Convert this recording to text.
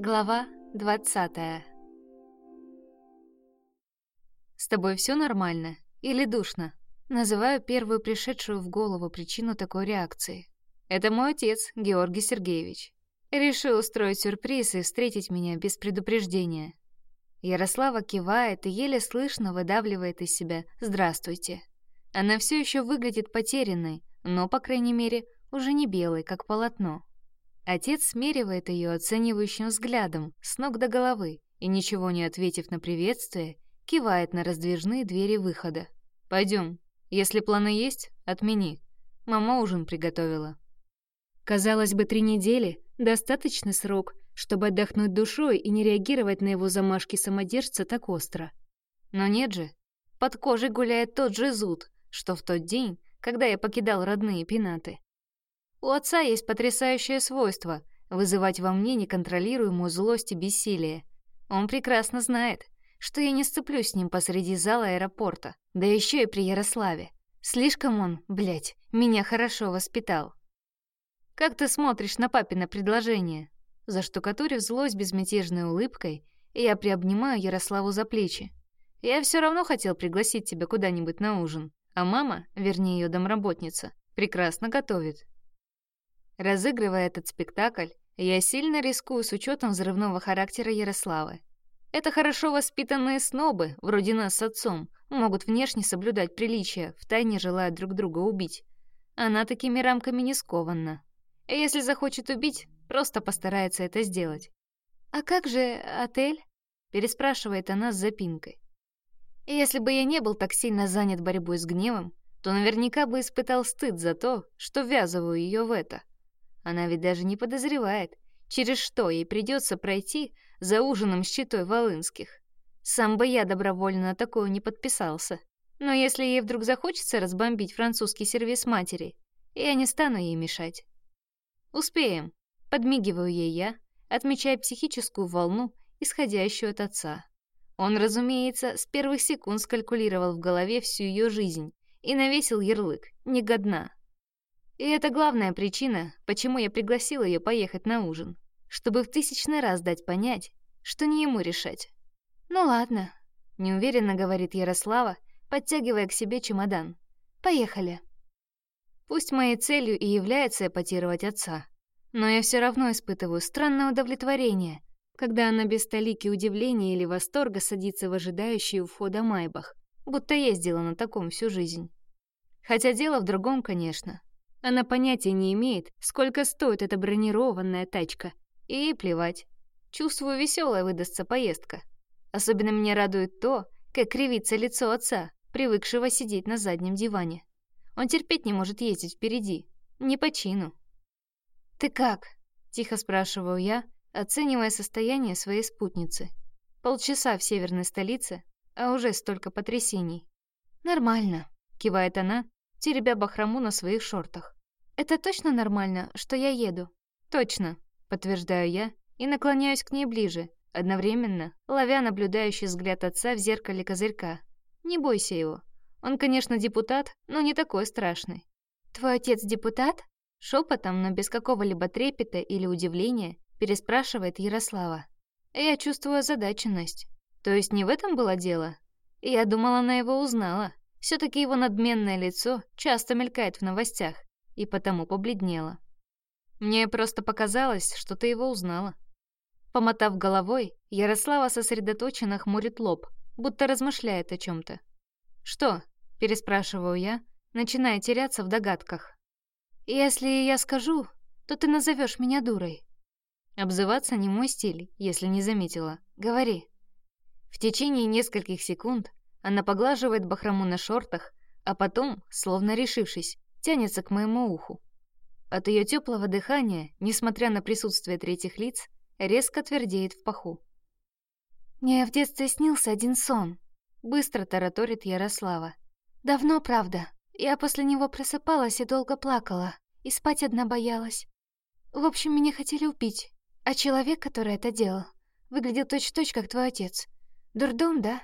Глава 20 «С тобой все нормально? Или душно?» Называю первую пришедшую в голову причину такой реакции. Это мой отец, Георгий Сергеевич. Решил устроить сюрприз и встретить меня без предупреждения. Ярослава кивает и еле слышно выдавливает из себя «Здравствуйте». Она все еще выглядит потерянной, но, по крайней мере, уже не белой, как полотно. Отец смеривает ее оценивающим взглядом с ног до головы и, ничего не ответив на приветствие, кивает на раздвижные двери выхода. Пойдем. Если планы есть, отмени. Мама ужин приготовила. Казалось бы, три недели — достаточный срок, чтобы отдохнуть душой и не реагировать на его замашки самодержца так остро. Но нет же. Под кожей гуляет тот же зуд, что в тот день, когда я покидал родные пенаты. У отца есть потрясающее свойство вызывать во мне неконтролируемую злость и бессилие. Он прекрасно знает, что я не сцеплюсь с ним посреди зала аэропорта, да еще и при Ярославе. Слишком он, блядь, меня хорошо воспитал. «Как ты смотришь на папино предложение?» Заштукатурив злость безмятежной улыбкой, я приобнимаю Ярославу за плечи. «Я все равно хотел пригласить тебя куда-нибудь на ужин, а мама, вернее ее домработница, прекрасно готовит. Разыгрывая этот спектакль, я сильно рискую с учетом взрывного характера Ярославы. Это хорошо воспитанные снобы, вроде нас с отцом, могут внешне соблюдать приличия, втайне желая друг друга убить. Она такими рамками не скована. Если захочет убить, просто постарается это сделать. «А как же отель?» — переспрашивает она с запинкой. «Если бы я не был так сильно занят борьбой с гневом, то наверняка бы испытал стыд за то, что ввязываю ее в это. Она ведь даже не подозревает, через что ей придется пройти за ужином с читой Волынских. Сам бы я добровольно на такое не подписался. Но если ей вдруг захочется разбомбить французский сервис матери, я не стану ей мешать. Успеем. Подмигиваю ей я, отмечая психическую волну, исходящую от отца. Он, разумеется, с первых секунд скалькулировал в голове всю ее жизнь и навесил ярлык «не годна». И это главная причина, почему я пригласила ее поехать на ужин, чтобы в тысячный раз дать понять, что не ему решать. «Ну ладно», — неуверенно говорит Ярослава, подтягивая к себе чемодан. «Поехали». Пусть моей целью и является эпатировать отца, но я все равно испытываю странное удовлетворение, когда она без столики удивления или восторга садится в ожидающий у входа Майбах, будто ездила на таком всю жизнь. Хотя дело в другом, конечно. Она понятия не имеет, сколько стоит эта бронированная тачка. И ей плевать. Чувствую, веселая выдастся поездка. Особенно меня радует то, как кривится лицо отца, привыкшего сидеть на заднем диване. Он терпеть не может ездить впереди. Не по чину. «Ты как?» — тихо спрашиваю я, оценивая состояние своей спутницы. Полчаса в северной столице, а уже столько потрясений. «Нормально», — кивает она, теребя бахрому на своих шортах. «Это точно нормально, что я еду?» «Точно», — подтверждаю я и наклоняюсь к ней ближе, одновременно ловя наблюдающий взгляд отца в зеркале козырька. «Не бойся его. Он, конечно, депутат, но не такой страшный». «Твой отец депутат?» Шепотом, но без какого-либо трепета или удивления, переспрашивает Ярослава. Я чувствую озадаченность. То есть не в этом было дело? Я думала, она его узнала. Все-таки его надменное лицо часто мелькает в новостях, и потому побледнело. Мне просто показалось, что ты его узнала. Помотав головой, Ярослава сосредоточенно хмурит лоб, будто размышляет о чем-то. «Что?» – переспрашиваю я, начиная теряться в догадках. «Если я скажу, то ты назовешь меня дурой». Обзываться не мой стиль, если не заметила. Говори. В течение нескольких секунд она поглаживает бахрому на шортах, а потом, словно решившись, тянется к моему уху. От ее теплого дыхания, несмотря на присутствие третьих лиц, резко твердеет в паху. «Мне в детстве снился один сон», — быстро тараторит Ярослава. «Давно, правда. Я после него просыпалась и долго плакала, и спать одна боялась. В общем, меня хотели убить, а человек, который это делал, выглядел точь-в-точь, -точь, как твой отец. Дурдом, да?»